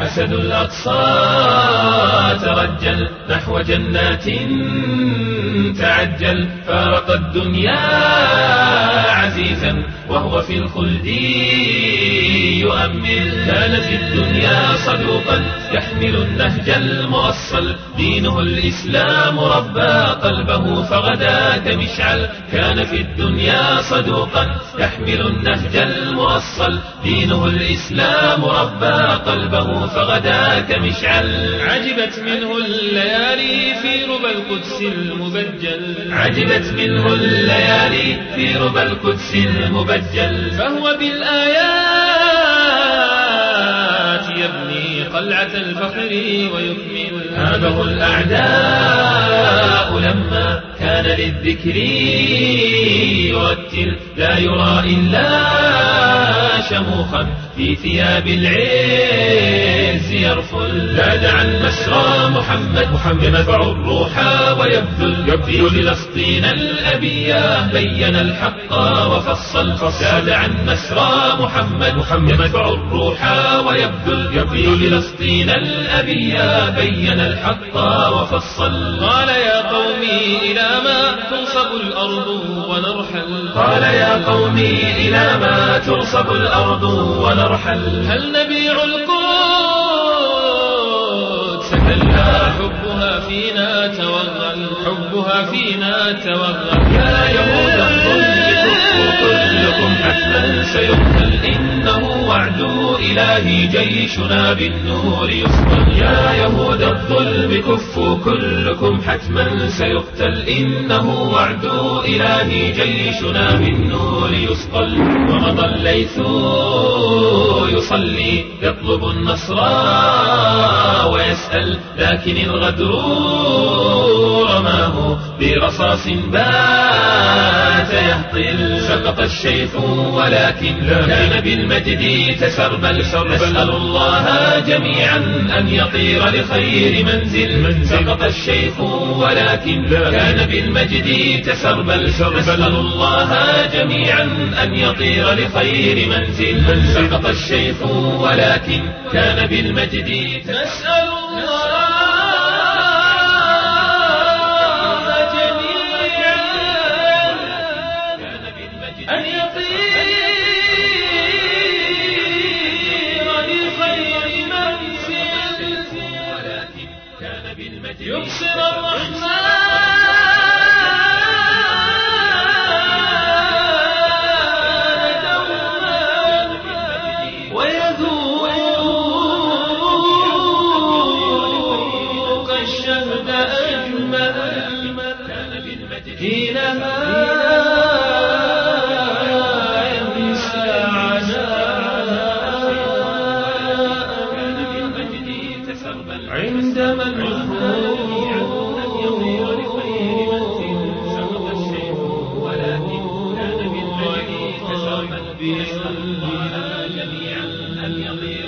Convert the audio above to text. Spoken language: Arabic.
أسد الأقصى ترجل نحو جنات تعجل فارق الدنيا عزيزا وهو في الخلد. يؤمل كان في الدنيا صدوقا يحمل النهج المؤصل. دينه الإسلام ربى قلبه فغدا كمشعل. كان في الدنيا صدوقا يحمل النهج المؤصل. دينه الإسلام ربى قلبه فغدا كمشعل. عجبت منه الليالي في ربى القدس المبجل. عجبت منه الليالي في ربى القدس المبجل. فهو بالآيات يبني قلعة الفخر ويكمل هابه الأعداء لما كان للذكر يرتل لا يرى إلا شموخا في ثياب العز يرفل لا دعا المسرى محمد محمد ينفع الروح ويبذل. في فلسطين الأبية بين الحق وفصل. لا دعا المسرى محمد محمد ينفع الروح ويبذل. في فلسطين الأبية بين الحق وفصل. قال يا قومي إلى ما تنصب الأرض ونرحل. قال يا قومي إلى ما تنصب الأرض ونرحل. هل نبيع كلا حبها فينا توغل حبها فينا توغل. يا يهود جيشنا بالنور يصقل يا يهود الظلم كفوا كلكم حتما سيقتل. إنه وعد إلهي جيشنا بالنور يصقل ومضى الليث يصلي يطلب النصر ويسأل. لكن الغدر رماه برصاص بات يهطل. سقط الشيخ ولكن كان بالمجد تسربل. نسأل الله جميعا أن يطير لخير منزل. سقط الشيخ ولكن كان بالمجد تسربل. نسأل الله جميعا أن يطير لخير منزل. سقط الشيخ ولكن كان بالمجد نسأل الله جميعا أن يطير يبصر الرحمن دوما ويذوق الشهد أجمل. حينما ربي جميعا أن يطيع